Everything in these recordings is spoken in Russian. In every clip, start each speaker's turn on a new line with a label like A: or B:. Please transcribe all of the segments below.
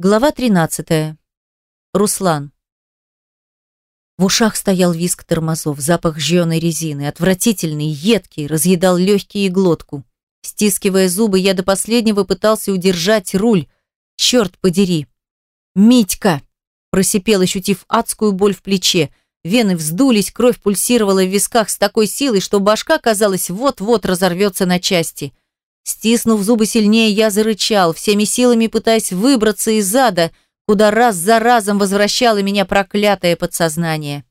A: Глава 13. Руслан. В ушах стоял визг тормозов, запах жженой резины, отвратительный, едкий, разъедал легкие и глотку. Стискивая зубы, я до последнего пытался удержать руль. Черт подери. «Митька!» – просипел, ощутив адскую боль в плече. Вены вздулись, кровь пульсировала в висках с такой силой, что башка, казалось, вот-вот разорвется на части – Стиснув зубы сильнее, я зарычал, всеми силами пытаясь выбраться из ада, куда раз за разом возвращало меня проклятое подсознание.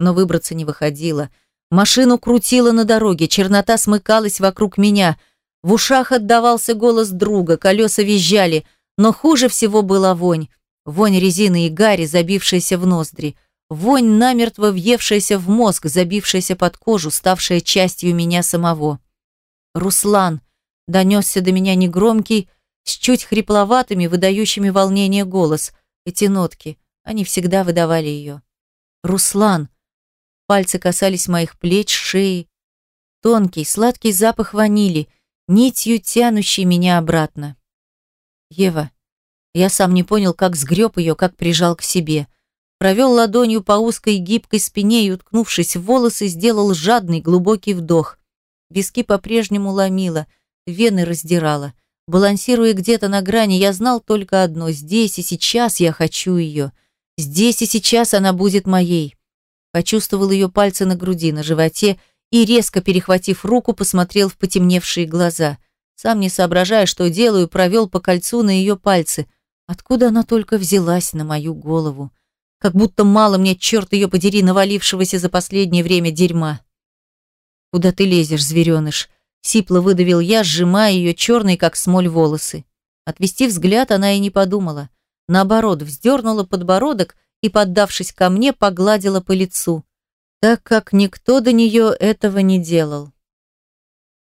A: Но выбраться не выходило. Машину крутило на дороге, чернота смыкалась вокруг меня. В ушах отдавался голос друга, колеса визжали, но хуже всего была вонь. Вонь резины и гари, забившаяся в ноздри. Вонь, намертво въевшаяся в мозг, забившаяся под кожу, ставшая частью меня самого. «Руслан!» Донесся до меня негромкий, с чуть хрипловатыми, выдающими волнение голос. Эти нотки, они всегда выдавали ее. «Руслан!» Пальцы касались моих плеч, шеи. Тонкий, сладкий запах ванили, нитью тянущий меня обратно. «Ева!» Я сам не понял, как сгреб ее, как прижал к себе. Провел ладонью по узкой гибкой спине и, уткнувшись в волосы, сделал жадный глубокий вдох. Виски по-прежнему ломило – вены раздирала. Балансируя где-то на грани, я знал только одно – здесь и сейчас я хочу ее. Здесь и сейчас она будет моей. Почувствовал ее пальцы на груди, на животе и, резко перехватив руку, посмотрел в потемневшие глаза. Сам не соображая, что делаю, провел по кольцу на ее пальцы. Откуда она только взялась на мою голову? Как будто мало мне, черт ее подери, навалившегося за последнее время дерьма. «Куда ты лезешь, звереныш?» Сипло выдавил я, сжимая ее черные, как смоль, волосы. Отвести взгляд она и не подумала. Наоборот, вздернула подбородок и, поддавшись ко мне, погладила по лицу, так как никто до нее этого не делал.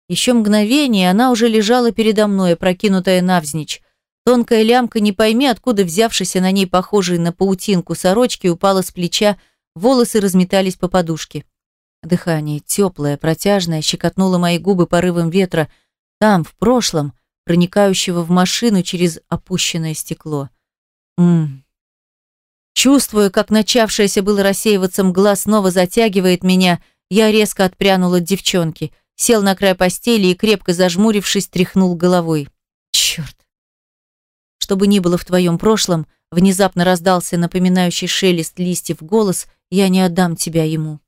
A: Еще мгновение она уже лежала передо мной, прокинутая навзничь. Тонкая лямка, не пойми, откуда взявшаяся на ней похожей на паутинку сорочки, упала с плеча, волосы разметались по подушке. Дыхание, теплое, протяжное, щекотнуло мои губы порывом ветра, там, в прошлом, проникающего в машину через опущенное стекло. Ммм. Чувствуя, как начавшаяся было рассеиваться мгла снова затягивает меня, я резко отпрянул от девчонки, сел на край постели и, крепко зажмурившись, тряхнул головой. Черт! Что бы ни было в твоем прошлом, внезапно раздался напоминающий шелест листьев голос, я не отдам тебя ему.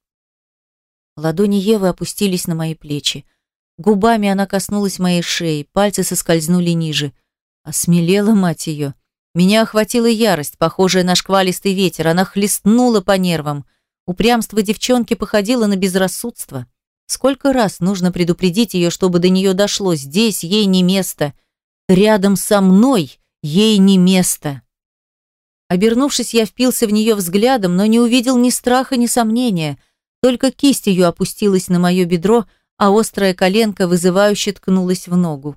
A: Ладони Евы опустились на мои плечи. Губами она коснулась моей шеи, пальцы соскользнули ниже. Осмелела мать ее. Меня охватила ярость, похожая на шквалистый ветер. Она хлестнула по нервам. Упрямство девчонки походило на безрассудство. Сколько раз нужно предупредить ее, чтобы до нее дошло. Здесь ей не место. Рядом со мной ей не место. Обернувшись, я впился в нее взглядом, но не увидел ни страха, ни сомнения – только кисть ее опустилась на мое бедро, а острая коленка вызывающе ткнулась в ногу.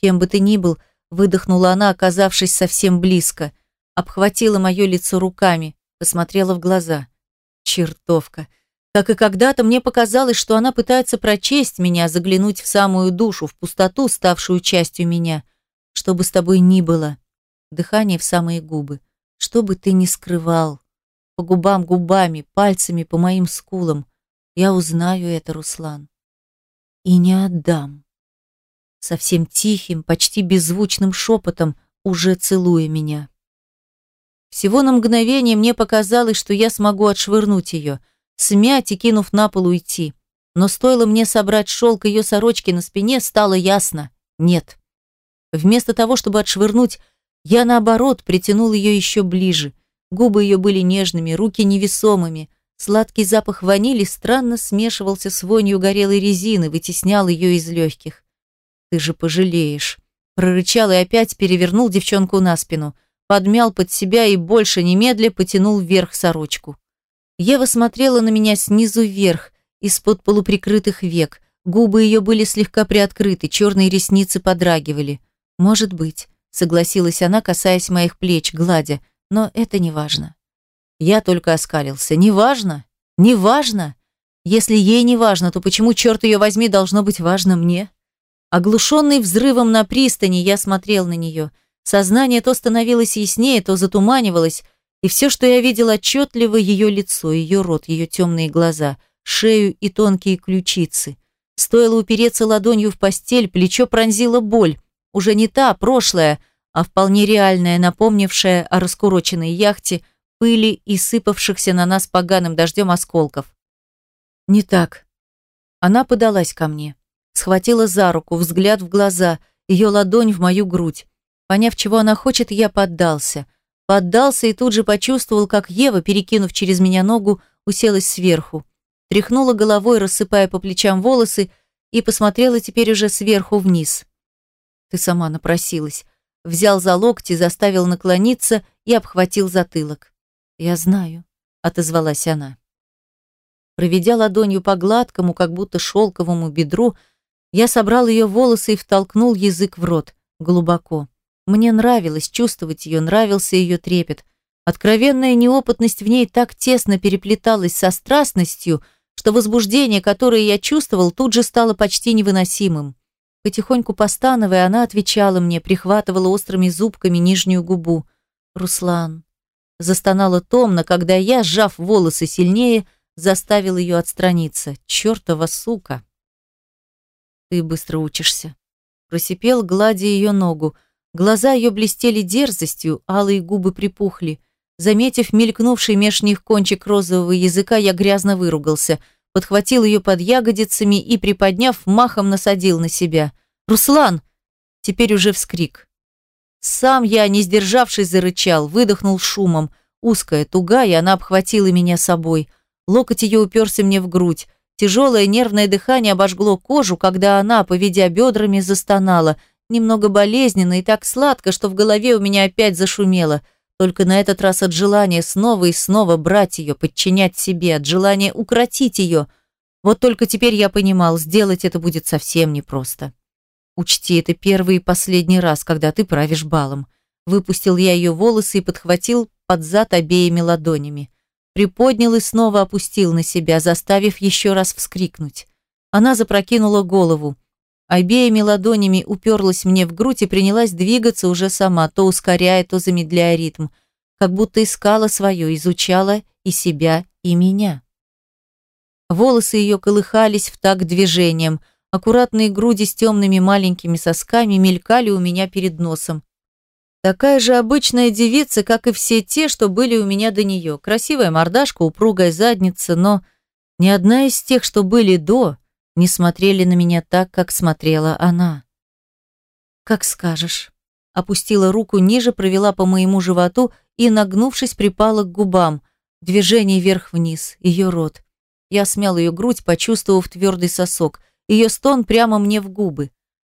A: Кем бы ты ни был, выдохнула она, оказавшись совсем близко. Обхватила мое лицо руками, посмотрела в глаза. Чертовка. Как и когда-то мне показалось, что она пытается прочесть меня, заглянуть в самую душу, в пустоту, ставшую частью меня. Что бы с тобой ни было. Дыхание в самые губы. Что бы ты ни скрывал по губам губами, пальцами по моим скулам. Я узнаю это, Руслан. И не отдам. Совсем тихим, почти беззвучным шепотом, уже целуя меня. Всего на мгновение мне показалось, что я смогу отшвырнуть ее, смять и, кинув на пол, уйти. Но стоило мне собрать шелк ее сорочки на спине, стало ясно – нет. Вместо того, чтобы отшвырнуть, я, наоборот, притянул ее еще ближе – Губы ее были нежными, руки невесомыми. Сладкий запах ванили странно смешивался с вонью горелой резины, вытеснял ее из легких. «Ты же пожалеешь!» Прорычал и опять перевернул девчонку на спину. Подмял под себя и больше немедля потянул вверх сорочку. Ева смотрела на меня снизу вверх, из-под полуприкрытых век. Губы ее были слегка приоткрыты, черные ресницы подрагивали. «Может быть», — согласилась она, касаясь моих плеч, гладя, — но это не важно. Я только оскалился. Не важно? Не важно? Если ей не важно, то почему, черт ее возьми, должно быть важно мне? Оглушенный взрывом на пристани, я смотрел на нее. Сознание то становилось яснее, то затуманивалось, и все, что я видел отчетливо, ее лицо, ее рот, ее темные глаза, шею и тонкие ключицы. Стоило упереться ладонью в постель, плечо пронзила боль. Уже не та, прошлая, а вполне реальная, напомнившая о раскуроченной яхте, пыли и сыпавшихся на нас поганым дождем осколков. Не так. Она подалась ко мне. Схватила за руку, взгляд в глаза, ее ладонь в мою грудь. Поняв, чего она хочет, я поддался. Поддался и тут же почувствовал, как Ева, перекинув через меня ногу, уселась сверху. Тряхнула головой, рассыпая по плечам волосы, и посмотрела теперь уже сверху вниз. Ты сама напросилась. Взял за локти, заставил наклониться и обхватил затылок. «Я знаю», — отозвалась она. Проведя ладонью по гладкому, как будто шелковому бедру, я собрал ее волосы и втолкнул язык в рот, глубоко. Мне нравилось чувствовать ее, нравился ее трепет. Откровенная неопытность в ней так тесно переплеталась со страстностью, что возбуждение, которое я чувствовал, тут же стало почти невыносимым. Потихоньку постановая, она отвечала мне, прихватывала острыми зубками нижнюю губу. «Руслан». Застонала томно, когда я, сжав волосы сильнее, заставил ее отстраниться. «Чертова сука!» «Ты быстро учишься». Просипел, гладя ее ногу. Глаза ее блестели дерзостью, алые губы припухли. Заметив мелькнувший меж них кончик розового языка, я грязно выругался – подхватил ее под ягодицами и, приподняв, махом насадил на себя. «Руслан!» Теперь уже вскрик. Сам я, не сдержавшись, зарычал, выдохнул шумом. Узкая, тугая, она обхватила меня собой. Локоть ее уперся мне в грудь. Тяжелое нервное дыхание обожгло кожу, когда она, поведя бедрами, застонала. Немного болезненно и так сладко, что в голове у меня опять зашумело – только на этот раз от желания снова и снова брать ее, подчинять себе, от желания укротить ее. Вот только теперь я понимал, сделать это будет совсем непросто. Учти, это первый и последний раз, когда ты правишь балом. Выпустил я ее волосы и подхватил под зад обеими ладонями. Приподнял и снова опустил на себя, заставив еще раз вскрикнуть. Она запрокинула голову. Обеими ладонями уперлась мне в грудь и принялась двигаться уже сама, то ускоряя, то замедляя ритм, как будто искала свое, изучала и себя, и меня. Волосы ее колыхались в такт движением, аккуратные груди с темными маленькими сосками мелькали у меня перед носом. Такая же обычная девица, как и все те, что были у меня до нее. Красивая мордашка, упругая задница, но ни одна из тех, что были до, не смотрели на меня так, как смотрела она. «Как скажешь». Опустила руку ниже, провела по моему животу и, нагнувшись, припала к губам. Движение вверх-вниз, ее рот. Я смял ее грудь, почувствовав твердый сосок. Ее стон прямо мне в губы.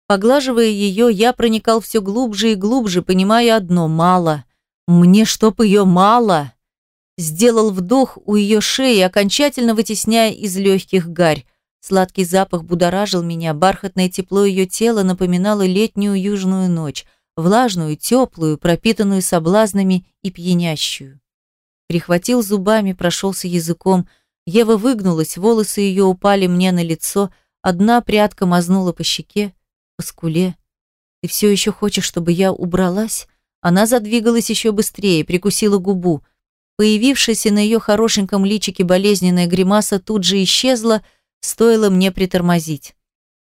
A: Поглаживая ее, я проникал все глубже и глубже, понимая одно – мало. Мне чтоб ее мало. Сделал вдох у ее шеи, окончательно вытесняя из легких гарь. Сладкий запах будоражил меня, бархатное тепло ее тела напоминало летнюю южную ночь, влажную, теплую, пропитанную соблазнами и пьянящую. Прихватил зубами, прошелся языком. Ева выгнулась, волосы ее упали мне на лицо, одна прядка мазнула по щеке, по скуле. «Ты все еще хочешь, чтобы я убралась?» Она задвигалась еще быстрее, прикусила губу. Появившаяся на ее хорошеньком личике болезненная гримаса тут же исчезла, Стоило мне притормозить.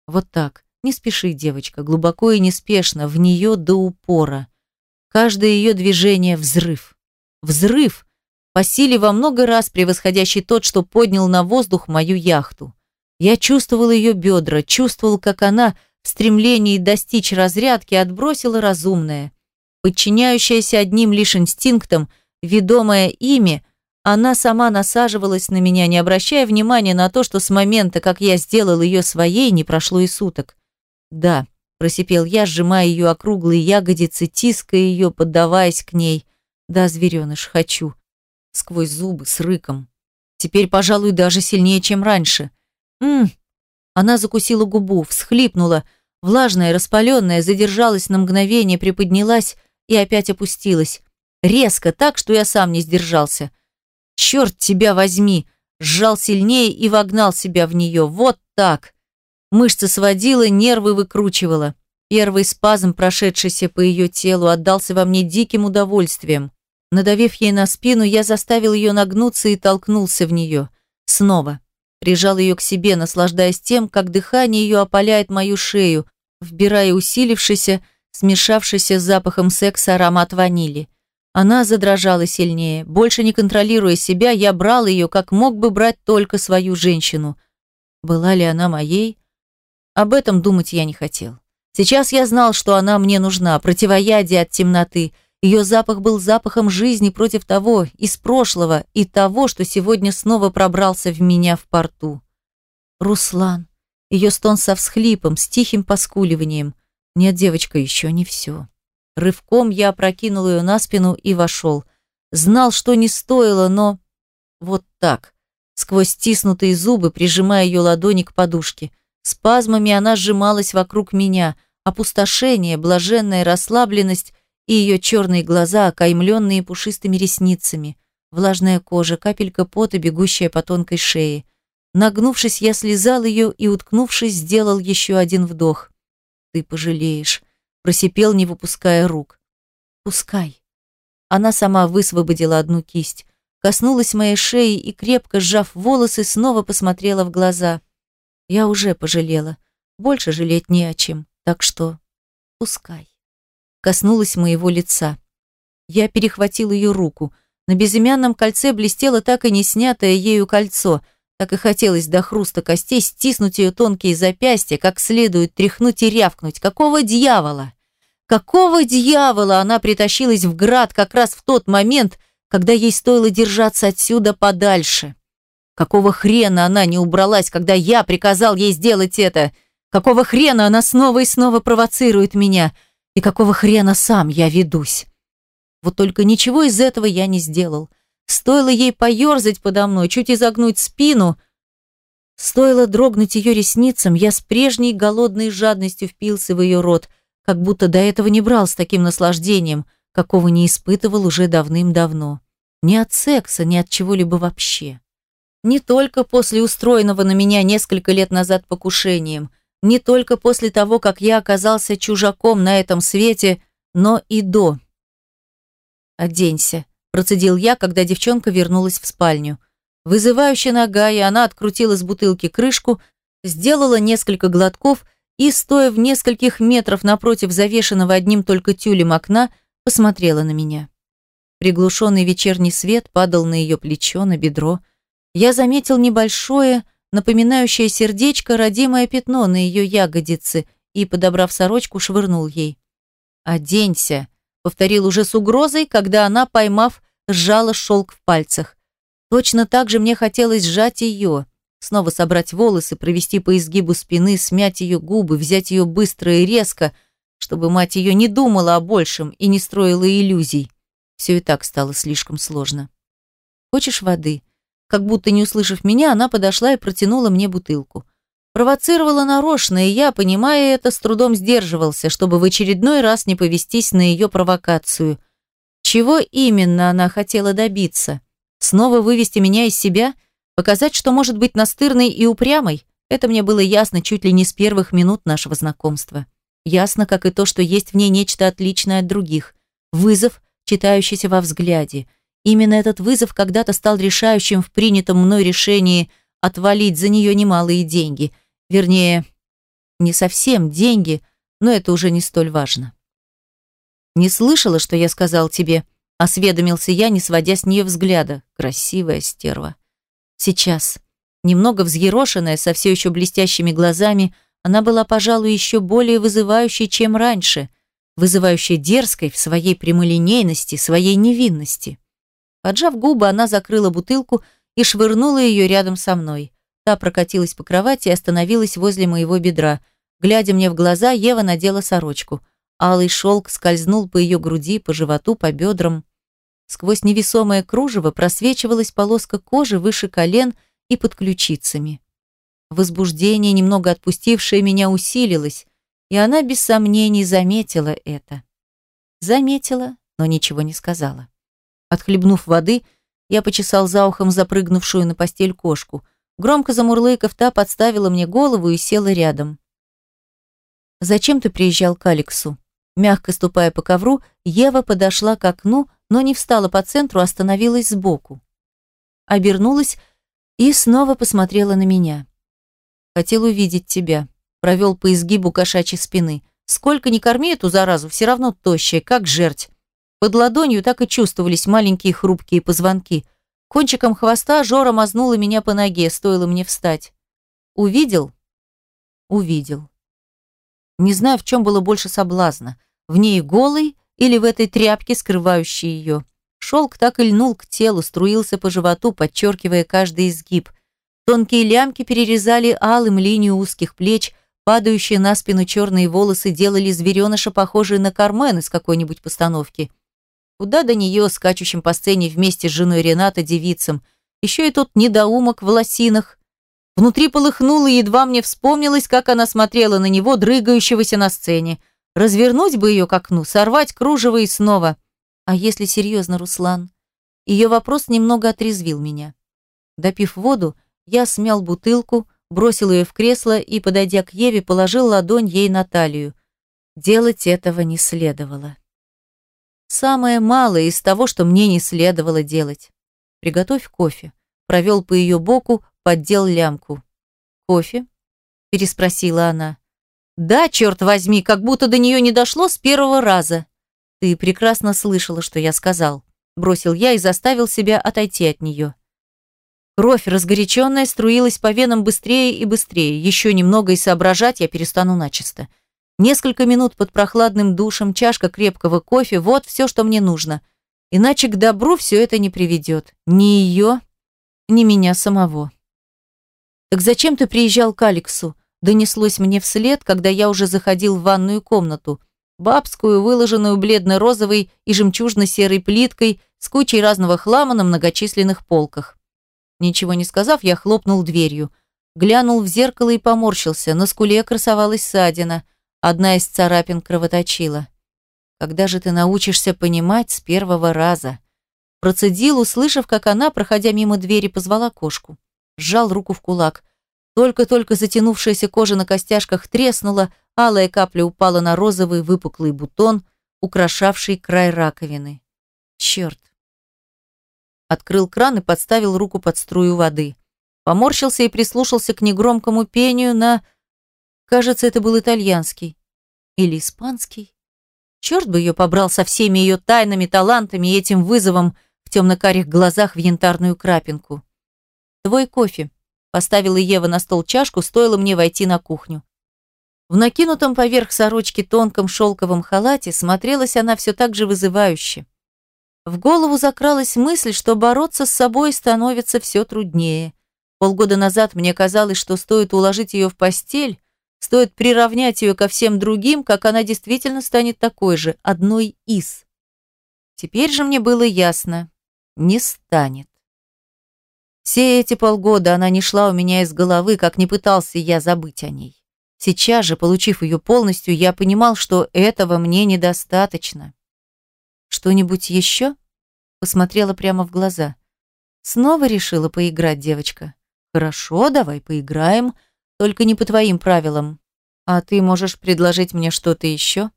A: Вот так. Не спеши, девочка, глубоко и неспешно, в нее до упора. Каждое ее движение — взрыв. Взрыв, по силе во много раз превосходящий тот, что поднял на воздух мою яхту. Я чувствовал ее бедра, чувствовал, как она в стремлении достичь разрядки отбросила разумное. Подчиняющаяся одним лишь инстинктам, ведомая ими, она сама насаживалась на меня, не обращая внимания на то, что с момента, как я сделал ее своей, не прошло и суток. «Да», – просипел я, сжимая ее округлые ягодицы, тиская ее, поддаваясь к ней. «Да, звереныш, хочу». Сквозь зубы, с рыком. Теперь, пожалуй, даже сильнее, чем раньше. «Ммм». Она закусила губу, всхлипнула, влажная, распаленная, задержалась на мгновение, приподнялась и опять опустилась. Резко, так, что я сам не сдержался. Черт тебя возьми! Сжал сильнее и вогнал себя в нее. Вот так. Мышцы сводила, нервы выкручивала. Первый спазм, прошедшийся по ее телу, отдался во мне диким удовольствием. Надавив ей на спину, я заставил ее нагнуться и толкнулся в нее. Снова. Прижал ее к себе, наслаждаясь тем, как дыхание ее опаляет мою шею, вбирая усилившийся, смешавшийся с запахом секса аромат ванили. Она задрожала сильнее. Больше не контролируя себя, я брал ее, как мог бы брать только свою женщину. Была ли она моей? Об этом думать я не хотел. Сейчас я знал, что она мне нужна, противоядие от темноты. Ее запах был запахом жизни против того, из прошлого, и того, что сегодня снова пробрался в меня в порту. Руслан. Ее стон со всхлипом, с тихим поскуливанием. Нет, девочка, еще не все. Рывком я опрокинул ее на спину и вошел. Знал, что не стоило, но... Вот так. Сквозь стиснутые зубы, прижимая ее ладони к подушке. Спазмами она сжималась вокруг меня. Опустошение, блаженная расслабленность и ее черные глаза, окаймленные пушистыми ресницами. Влажная кожа, капелька пота, бегущая по тонкой шее. Нагнувшись, я слезал ее и, уткнувшись, сделал еще один вдох. «Ты пожалеешь», просипел, не выпуская рук. «Пускай». Она сама высвободила одну кисть, коснулась моей шеи и, крепко сжав волосы, снова посмотрела в глаза. Я уже пожалела. Больше жалеть не о чем, так что пускай. Коснулась моего лица. Я перехватил ее руку. На безымянном кольце блестело так и не снятое ею кольцо. Так и хотелось до хруста костей стиснуть ее тонкие запястья, как следует тряхнуть и рявкнуть. Какого дьявола? Какого дьявола она притащилась в град как раз в тот момент, когда ей стоило держаться отсюда подальше? Какого хрена она не убралась, когда я приказал ей сделать это? Какого хрена она снова и снова провоцирует меня? И какого хрена сам я ведусь? Вот только ничего из этого я не сделал. Стоило ей поерзать подо мной, чуть изогнуть спину. Стоило дрогнуть ее ресницам, я с прежней голодной жадностью впился в ее рот, как будто до этого не брал с таким наслаждением, какого не испытывал уже давным-давно. Ни от секса, ни от чего-либо вообще. Не только после устроенного на меня несколько лет назад покушением, не только после того, как я оказался чужаком на этом свете, но и до. «Оденься», Процедил я, когда девчонка вернулась в спальню. Вызывающе нога, и она открутила с бутылки крышку, сделала несколько глотков и, стоя в нескольких метров напротив завешенного одним только тюлем окна, посмотрела на меня. Приглушенный вечерний свет падал на ее плечо, на бедро. Я заметил небольшое, напоминающее сердечко, родимое пятно на ее ягодице и, подобрав сорочку, швырнул ей. «Оденься», повторил уже с угрозой, когда она, поймав, сжала шелк в пальцах. Точно так же мне хотелось сжать ее, снова собрать волосы, провести по изгибу спины, смять ее губы, взять ее быстро и резко, чтобы мать ее не думала о большем и не строила иллюзий. Все и так стало слишком сложно. «Хочешь воды?» Как будто не услышав меня, она подошла и протянула мне бутылку. Провоцировала нарочно, и я, понимая это, с трудом сдерживался, чтобы в очередной раз не повестись на ее провокацию. Чего именно она хотела добиться? Снова вывести меня из себя? Показать, что может быть настырной и упрямой? Это мне было ясно чуть ли не с первых минут нашего знакомства. Ясно, как и то, что есть в ней нечто отличное от других. Вызов, читающийся во взгляде. Именно этот вызов когда-то стал решающим в принятом мной решении отвалить за нее немалые деньги. Вернее, не совсем деньги, но это уже не столь важно. «Не слышала, что я сказал тебе?» – осведомился я, не сводя с нее взгляда. Красивая стерва. Сейчас, немного взъерошенная, со все еще блестящими глазами, она была, пожалуй, еще более вызывающей, чем раньше, вызывающей дерзкой в своей прямолинейности, своей невинности. Поджав губы, она закрыла бутылку – и швырнула ее рядом со мной. Та прокатилась по кровати и остановилась возле моего бедра. Глядя мне в глаза, Ева надела сорочку. Алый шелк скользнул по ее груди, по животу, по бедрам. Сквозь невесомое кружево просвечивалась полоска кожи выше колен и под ключицами. Возбуждение, немного отпустившее меня, усилилось, и она без сомнений заметила это. Заметила, но ничего не сказала. Отхлебнув воды, я почесал за ухом запрыгнувшую на постель кошку. Громко замурлыков та подставила мне голову и села рядом. «Зачем ты приезжал к Алексу?» Мягко ступая по ковру, Ева подошла к окну, но не встала по центру, а остановилась сбоку. Обернулась и снова посмотрела на меня. «Хотел увидеть тебя», — провел по изгибу кошачьей спины. «Сколько ни корми эту заразу, все равно тощая, как жерть». Под ладонью так и чувствовались маленькие хрупкие позвонки. Кончиком хвоста Жора мазнула меня по ноге, стоило мне встать. «Увидел?» «Увидел». Не знаю, в чем было больше соблазна. В ней голой или в этой тряпке, скрывающей ее. Шелк так и льнул к телу, струился по животу, подчеркивая каждый изгиб. Тонкие лямки перерезали алым линию узких плеч, падающие на спину черные волосы делали звереныша похожие на Кармен из какой-нибудь постановки. Куда до нее, скачущим по сцене вместе с женой Рената девицам, еще и тот недоумок в лосинах, Внутри полыхнуло, и едва мне вспомнилось, как она смотрела на него, дрыгающегося на сцене. Развернуть бы ее к окну, сорвать кружево и снова. А если серьезно, Руслан? Ее вопрос немного отрезвил меня. Допив воду, я смял бутылку, бросил ее в кресло и, подойдя к Еве, положил ладонь ей на талию. Делать этого не следовало. Самое малое из того, что мне не следовало делать. Приготовь кофе. Провел по ее боку, поддел лямку. «Кофе?» – переспросила она. «Да, черт возьми, как будто до нее не дошло с первого раза». «Ты прекрасно слышала, что я сказал», – бросил я и заставил себя отойти от нее. Кровь, разгоряченная, струилась по венам быстрее и быстрее. Еще немного и соображать я перестану начисто. Несколько минут под прохладным душем, чашка крепкого кофе – вот все, что мне нужно. Иначе к добру все это не приведет. Ни ее, ни меня самого. «Так зачем ты приезжал к Алексу?» Донеслось мне вслед, когда я уже заходил в ванную комнату. Бабскую, выложенную бледно-розовой и жемчужно-серой плиткой с кучей разного хлама на многочисленных полках. Ничего не сказав, я хлопнул дверью. Глянул в зеркало и поморщился. На скуле красовалась ссадина. Одна из царапин кровоточила. «Когда же ты научишься понимать с первого раза?» Процедил, услышав, как она, проходя мимо двери, позвала кошку сжал руку в кулак. Только-только затянувшаяся кожа на костяшках треснула, алая капля упала на розовый выпуклый бутон, украшавший край раковины. Черт. Открыл кран и подставил руку под струю воды. Поморщился и прислушался к негромкому пению на... Кажется, это был итальянский. Или испанский. Черт бы ее побрал со всеми ее тайнами, талантами и этим вызовом в темно-карих глазах в янтарную крапинку. «Твой кофе», – поставила Ева на стол чашку, стоило мне войти на кухню. В накинутом поверх сорочки тонком шелковом халате смотрелась она все так же вызывающе. В голову закралась мысль, что бороться с собой становится все труднее. Полгода назад мне казалось, что стоит уложить ее в постель, стоит приравнять ее ко всем другим, как она действительно станет такой же, одной из. Теперь же мне было ясно, не станет. Все эти полгода она не шла у меня из головы, как не пытался я забыть о ней. Сейчас же, получив ее полностью, я понимал, что этого мне недостаточно. «Что-нибудь еще?» Посмотрела прямо в глаза. «Снова решила поиграть, девочка?» «Хорошо, давай поиграем, только не по твоим правилам. А ты можешь предложить мне что-то еще?»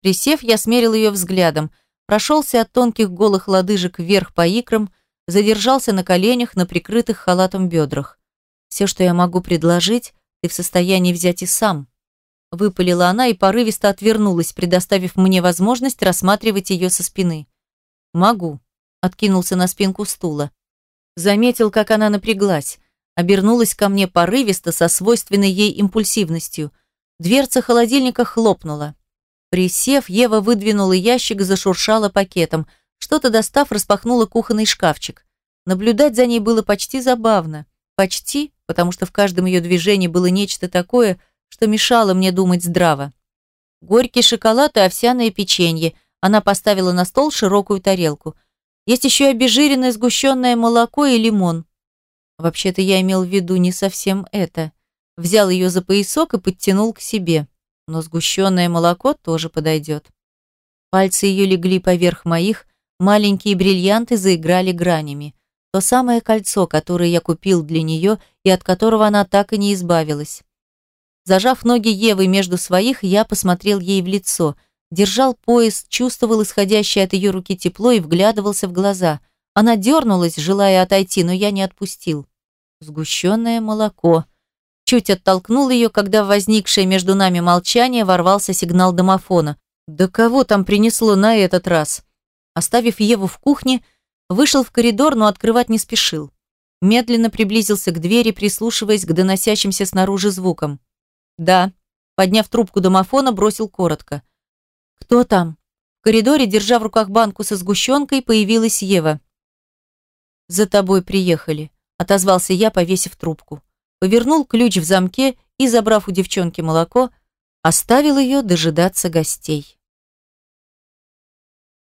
A: Присев, я смерил ее взглядом, прошелся от тонких голых лодыжек вверх по икрам, задержался на коленях, на прикрытых халатом бедрах. «Все, что я могу предложить, ты в состоянии взять и сам». Выпалила она и порывисто отвернулась, предоставив мне возможность рассматривать ее со спины. «Могу», — откинулся на спинку стула. Заметил, как она напряглась. Обернулась ко мне порывисто, со свойственной ей импульсивностью. Дверца холодильника хлопнула. Присев, Ева выдвинула ящик и зашуршала пакетом — что-то достав, распахнула кухонный шкафчик. Наблюдать за ней было почти забавно. Почти, потому что в каждом ее движении было нечто такое, что мешало мне думать здраво. Горький шоколад и овсяное печенье. Она поставила на стол широкую тарелку. Есть еще обезжиренное сгущенное молоко и лимон. Вообще-то я имел в виду не совсем это. Взял ее за поясок и подтянул к себе. Но сгущенное молоко тоже подойдет. Пальцы ее легли поверх моих, Маленькие бриллианты заиграли гранями. То самое кольцо, которое я купил для нее и от которого она так и не избавилась. Зажав ноги Евы между своих, я посмотрел ей в лицо. Держал пояс, чувствовал исходящее от ее руки тепло и вглядывался в глаза. Она дернулась, желая отойти, но я не отпустил. Сгущенное молоко. Чуть оттолкнул ее, когда в возникшее между нами молчание ворвался сигнал домофона. Да кого там принесло на этот раз? Оставив Еву в кухне, вышел в коридор, но открывать не спешил. Медленно приблизился к двери, прислушиваясь к доносящимся снаружи звукам. «Да», подняв трубку домофона, бросил коротко. «Кто там?» В коридоре, держа в руках банку со сгущенкой, появилась Ева. «За тобой приехали», – отозвался я, повесив трубку. Повернул ключ в замке и, забрав у девчонки молоко, оставил ее дожидаться гостей.